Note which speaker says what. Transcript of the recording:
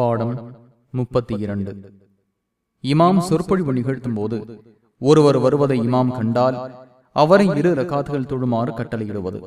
Speaker 1: பாடம் முப்பத்தி இரண்டு. இமாம் சொற்பொழிவு நிகழ்த்தும் போது ஒருவர் வருவதை இமாம் கண்டால் அவரை இரு ரகாத்துகள் தொழுமாறு கட்டளையிடுவது.